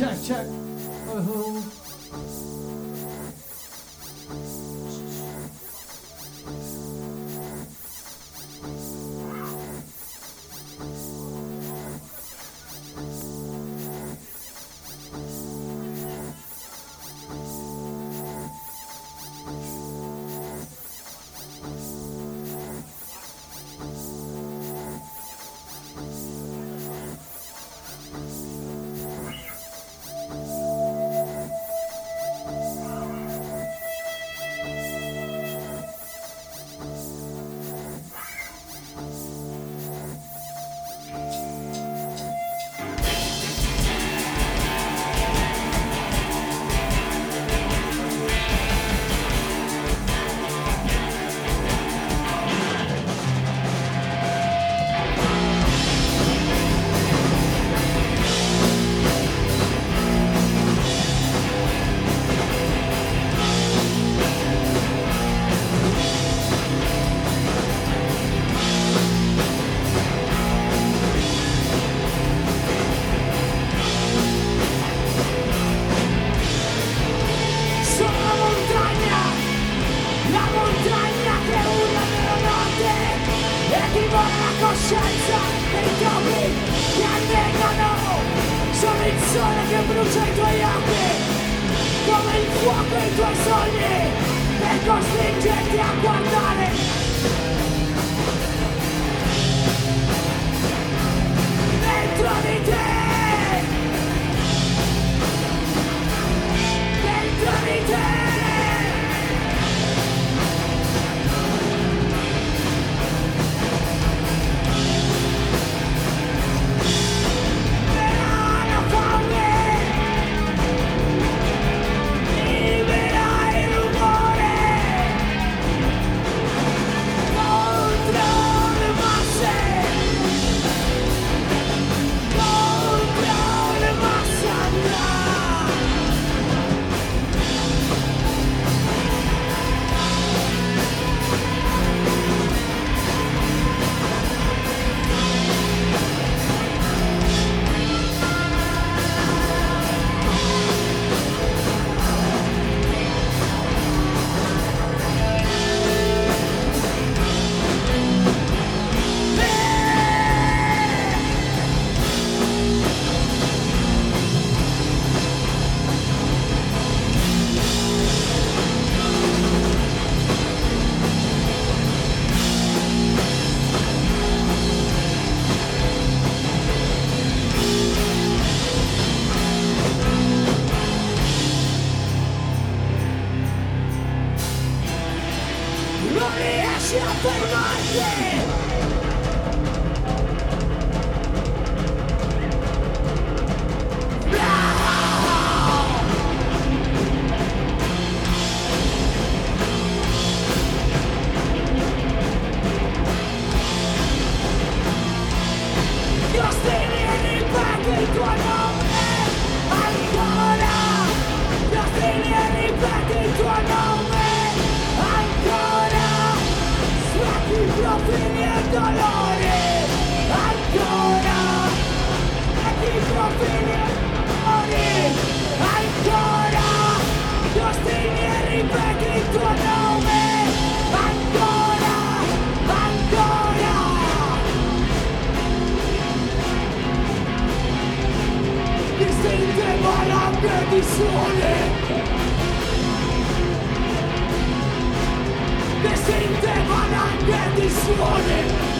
Check, check. Il fuoco i tuoi sogni, per costringerti a guardare. Dentro di te! E dolori ancora. Sfratti i profili e dolori ancora. Ti ostini e ripeti il tuo nome ancora ancora. Distinte valanghe di sole distinte valanghe di sole La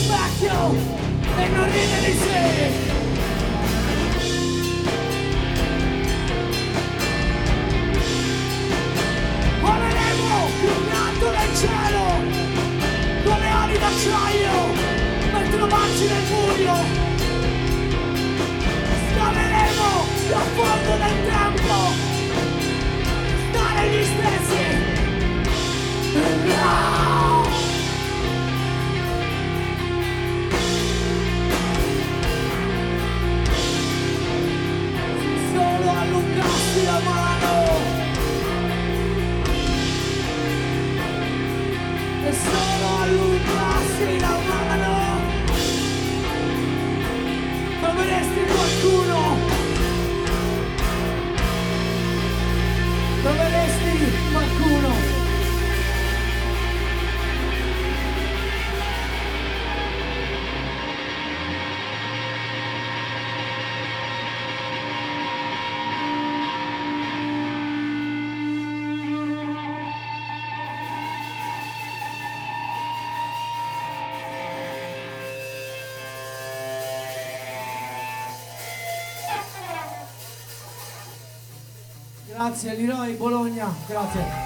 smack you. They're not in anything. grazie Liroi Bologna, grazie.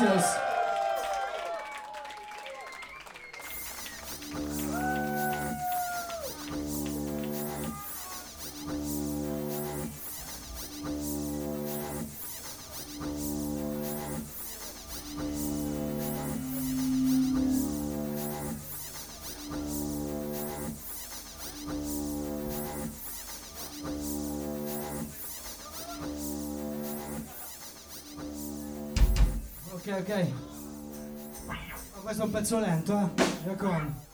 Gracias. ok. Ma questo è un pezzo lento, eh. Mi raccomando.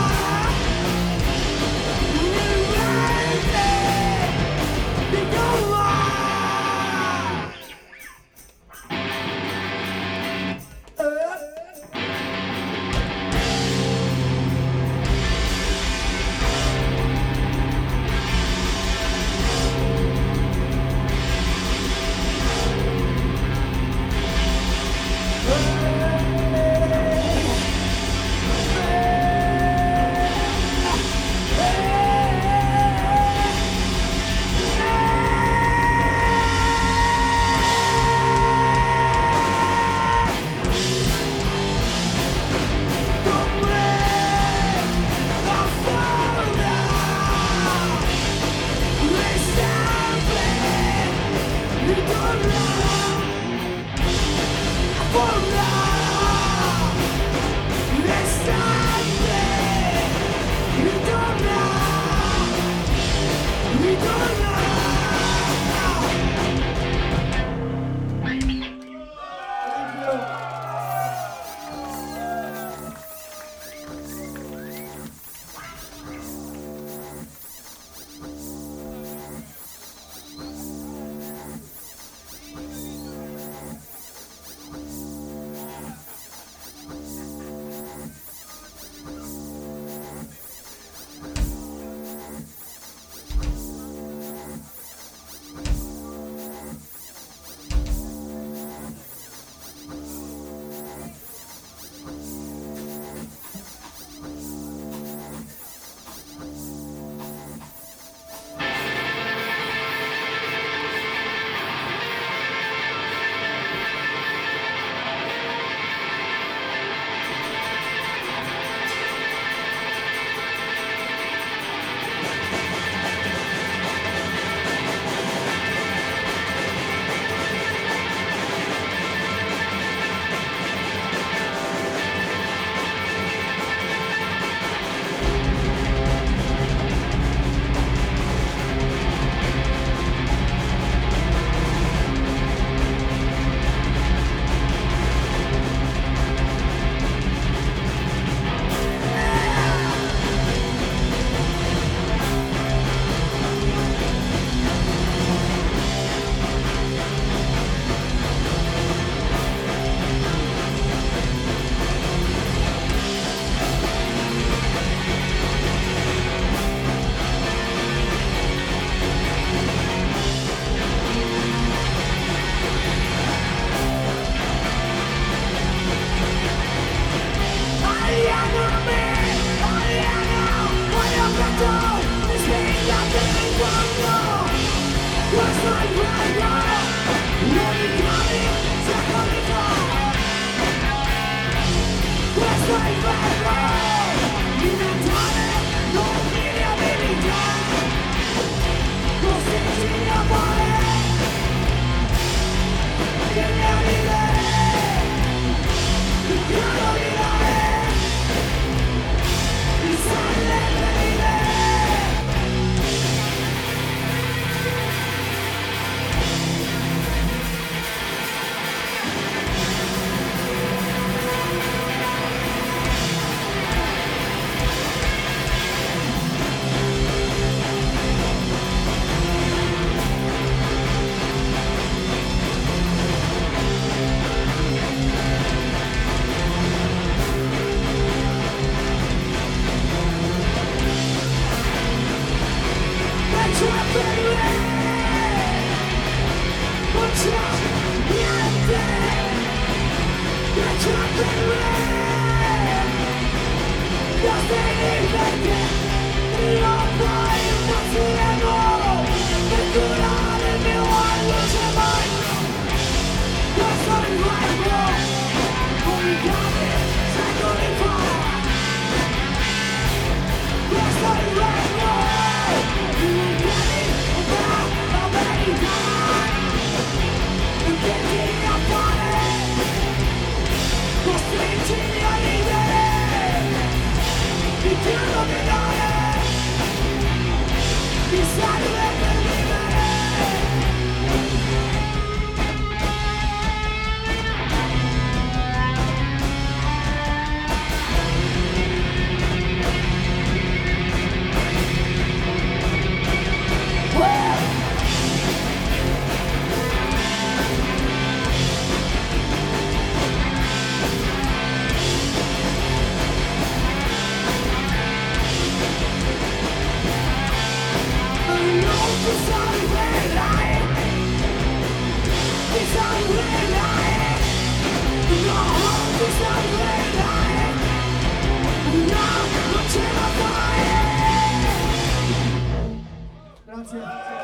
Grazie.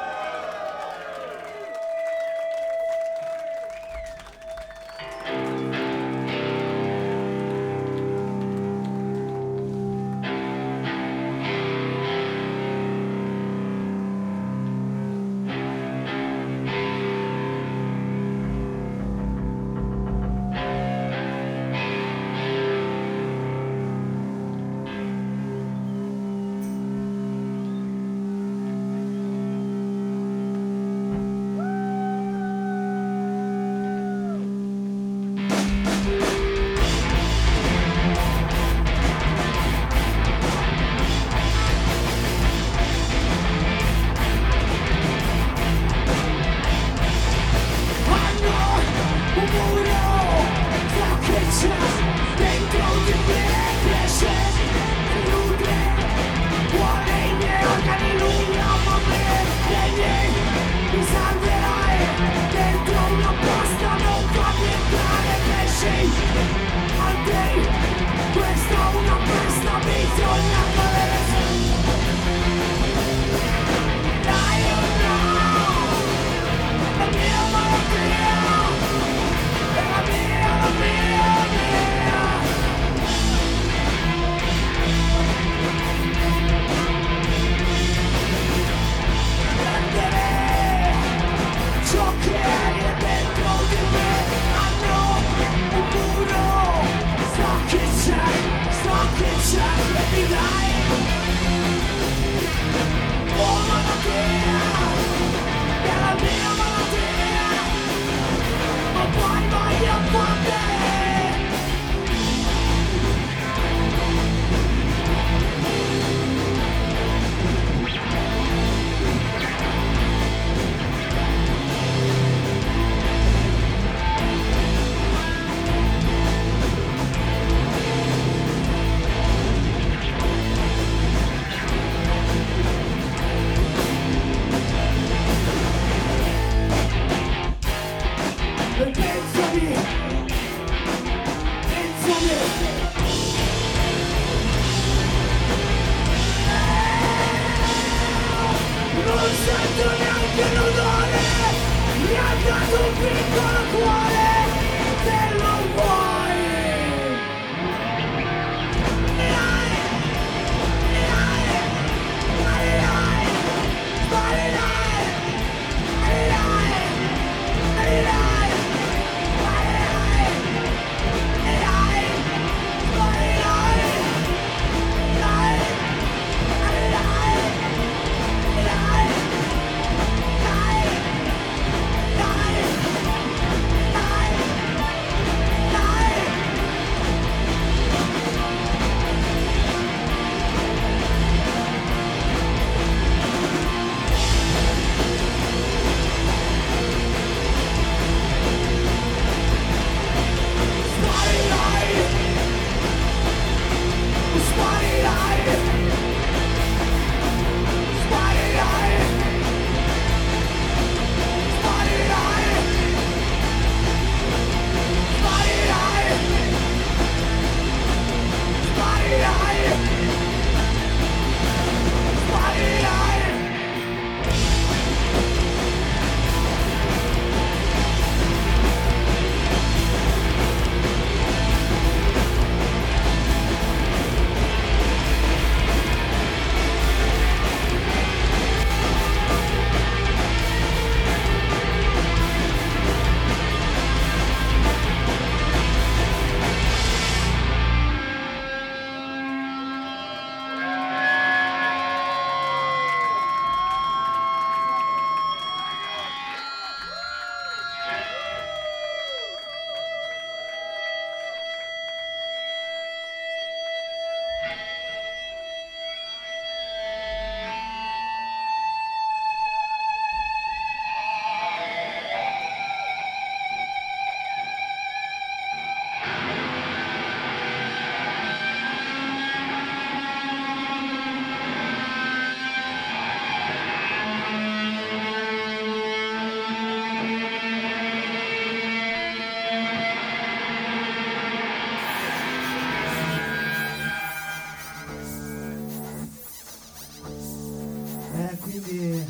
Quindi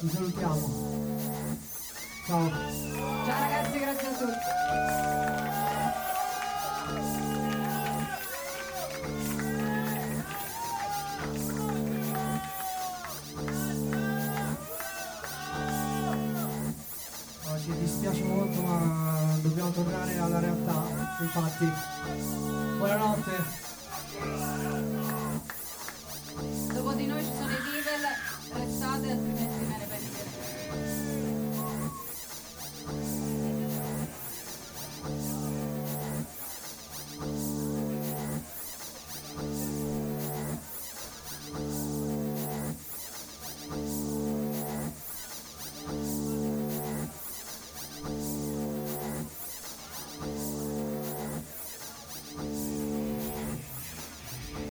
vi salutiamo. Ciao. Ciao ragazzi, grazie a tutti. Ci dispiace molto ma dobbiamo tornare alla realtà, infatti.